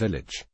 village.